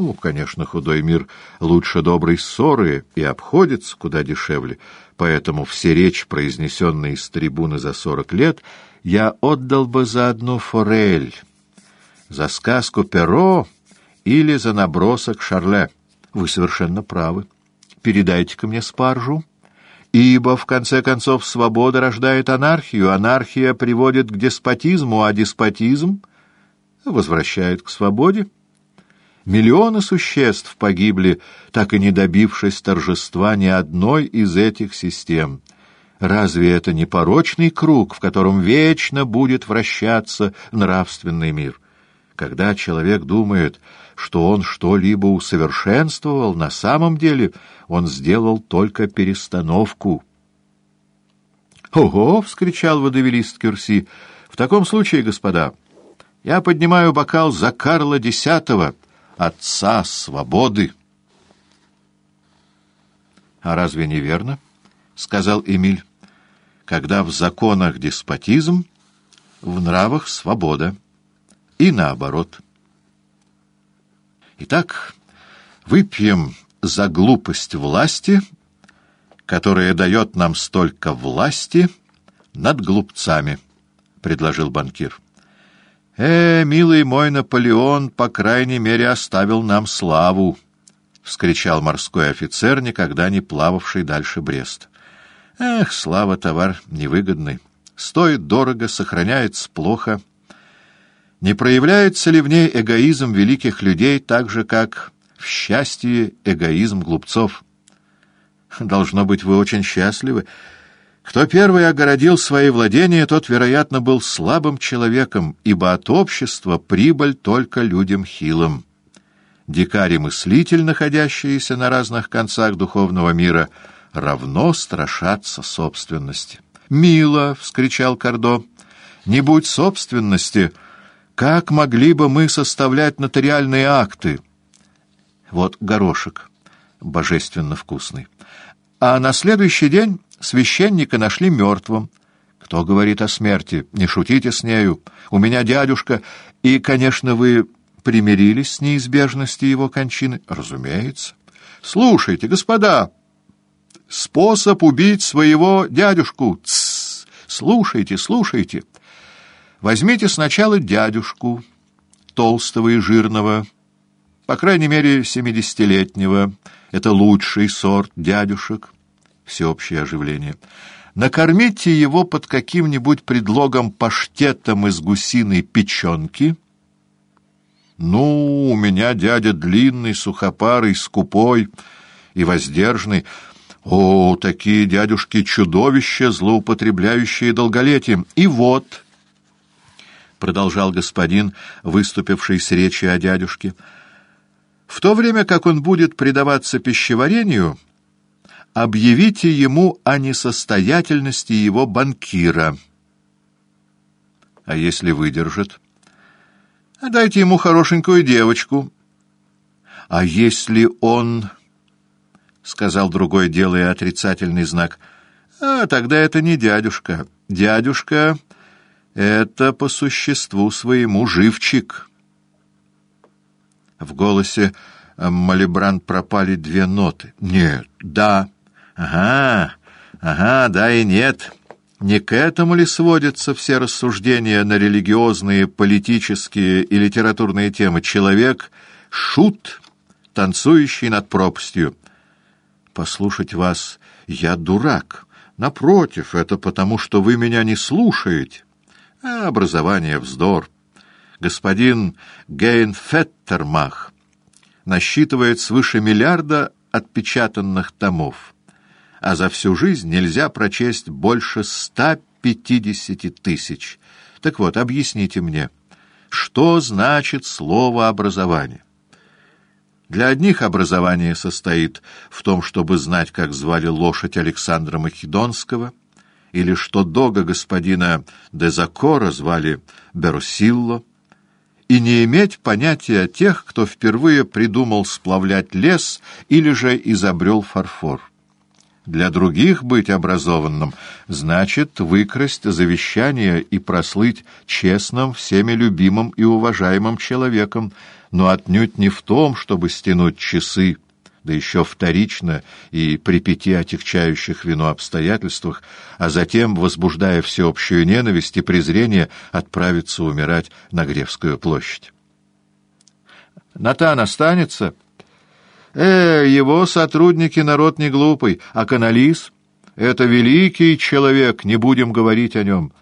Ну, конечно, худой мир лучше доброй ссоры и обходится куда дешевле, поэтому все речи, произнесенные с трибуны за сорок лет, я отдал бы за одну форель, за сказку Перо или за набросок Шарле. Вы совершенно правы. Передайте-ка мне спаржу. Ибо, в конце концов, свобода рождает анархию, анархия приводит к деспотизму, а деспотизм возвращает к свободе. Миллионы существ погибли, так и не добившись торжества ни одной из этих систем. Разве это не порочный круг, в котором вечно будет вращаться нравственный мир? Когда человек думает, что он что-либо усовершенствовал, на самом деле он сделал только перестановку. «Ого!» — вскричал водовелист Кюрси. «В таком случае, господа, я поднимаю бокал за Карла X, отца свободы». «А разве не верно?» — сказал Эмиль. «Когда в законах деспотизм, в нравах свобода, и наоборот». Итак, выпьем за глупость власти, которая дает нам столько власти над глупцами, — предложил банкир. «Э, милый мой Наполеон, по крайней мере, оставил нам славу!» — вскричал морской офицер, никогда не плававший дальше Брест. «Эх, слава товар невыгодный. Стоит дорого, сохраняется плохо. Не проявляется ли в ней эгоизм великих людей так же, как в счастье эгоизм глупцов? Должно быть, вы очень счастливы. Кто первый огородил свои владения, тот, вероятно, был слабым человеком, ибо от общества прибыль только людям хилым. Дикари-мыслитель, находящиеся на разных концах духовного мира, равно страшатся собственности. «Мило!» — вскричал Кордо. «Не будь собственности!» Как могли бы мы составлять нотариальные акты? Вот горошек, божественно вкусный. А на следующий день священника нашли мертвым. Кто говорит о смерти? Не шутите с нею. У меня дядюшка, и, конечно, вы примирились с неизбежностью его кончины? Разумеется. Слушайте, господа, способ убить своего дядюшку. Тссс, слушайте, слушайте. Возьмите сначала дядюшку, толстого и жирного, по крайней мере, семидесятилетнего. Это лучший сорт дядюшек. Всеобщее оживление. Накормите его под каким-нибудь предлогом паштетом из гусиной печенки. Ну, у меня дядя длинный, сухопарый, скупой и воздержный. О, такие дядюшки-чудовища, злоупотребляющие долголетием. И вот... — продолжал господин, выступивший с речью о дядюшке, — «в то время как он будет предаваться пищеварению, объявите ему о несостоятельности его банкира». «А если выдержит?» «Дайте ему хорошенькую девочку». «А если он...» — сказал другой, делая отрицательный знак. «А тогда это не дядюшка. Дядюшка это по существу своему живчик. В голосе Малибран пропали две ноты. Нет, да, ага, ага, да и нет. Не к этому ли сводятся все рассуждения на религиозные, политические и литературные темы? Человек — шут, танцующий над пропастью. Послушать вас я дурак. Напротив, это потому, что вы меня не слушаете. А образование — вздор. Господин Гейн Феттермах насчитывает свыше миллиарда отпечатанных томов, а за всю жизнь нельзя прочесть больше ста пятидесяти тысяч. Так вот, объясните мне, что значит слово «образование»? Для одних образование состоит в том, чтобы знать, как звали лошадь Александра Македонского — или что дога господина Дезакора звали Берусилло, и не иметь понятия о тех, кто впервые придумал сплавлять лес или же изобрел фарфор. Для других быть образованным значит выкрасть завещание и прослыть честным, всеми любимым и уважаемым человеком, но отнюдь не в том, чтобы стянуть часы, да еще вторично и при пяти отягчающих вину обстоятельствах, а затем, возбуждая всеобщую ненависть и презрение, отправиться умирать на Гревскую площадь. Натан останется? Э, его сотрудники народ не глупый, а каналис — это великий человек, не будем говорить о нем.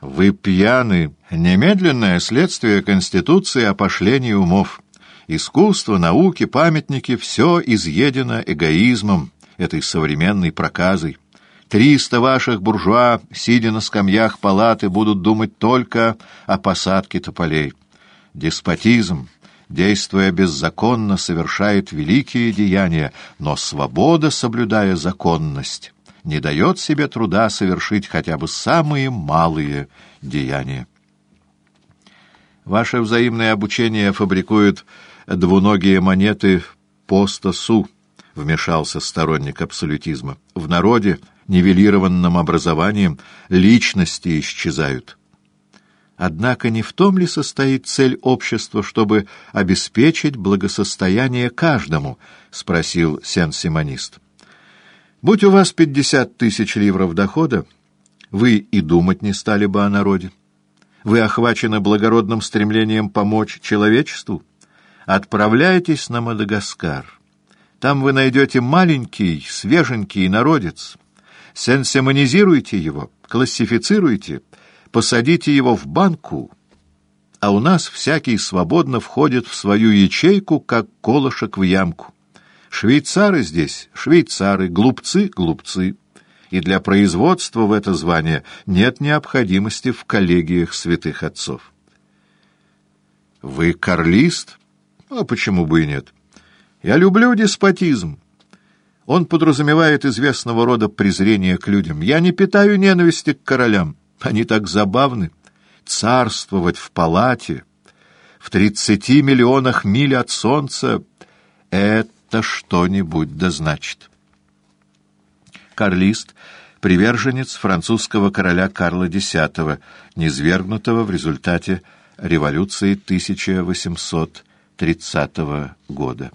Вы пьяны. Немедленное следствие Конституции о пошлении умов. Искусство, науки, памятники — все изъедено эгоизмом, этой современной проказой. Триста ваших буржуа, сидя на скамьях палаты, будут думать только о посадке тополей. Деспотизм, действуя беззаконно, совершает великие деяния, но свобода, соблюдая законность, не дает себе труда совершить хотя бы самые малые деяния. Ваше взаимное обучение фабрикует двуногие монеты поста-су, вмешался сторонник абсолютизма. В народе, нивелированном образованием, личности исчезают. Однако не в том ли состоит цель общества, чтобы обеспечить благосостояние каждому? — спросил сен-симонист. — Будь у вас пятьдесят тысяч ливров дохода, вы и думать не стали бы о народе. Вы охвачены благородным стремлением помочь человечеству? Отправляйтесь на Мадагаскар. Там вы найдете маленький, свеженький народец. Сенсимонизируйте его, классифицируйте — посадите его в банку, а у нас всякий свободно входит в свою ячейку, как колышек в ямку. Швейцары здесь, швейцары, глупцы, глупцы. И для производства в это звание нет необходимости в коллегиях святых отцов. Вы карлист? А почему бы и нет? Я люблю деспотизм. Он подразумевает известного рода презрение к людям. Я не питаю ненависти к королям. Они так забавны. Царствовать в палате, в тридцати миллионах миль от солнца — это что-нибудь да значит. Карлист — приверженец французского короля Карла X, низвергнутого в результате революции 1830 года.